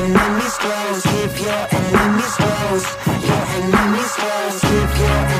enemies close, give your enemies close, your enemies close, Keep your enemies close.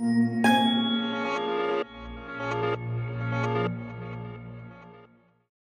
Mm-hmm.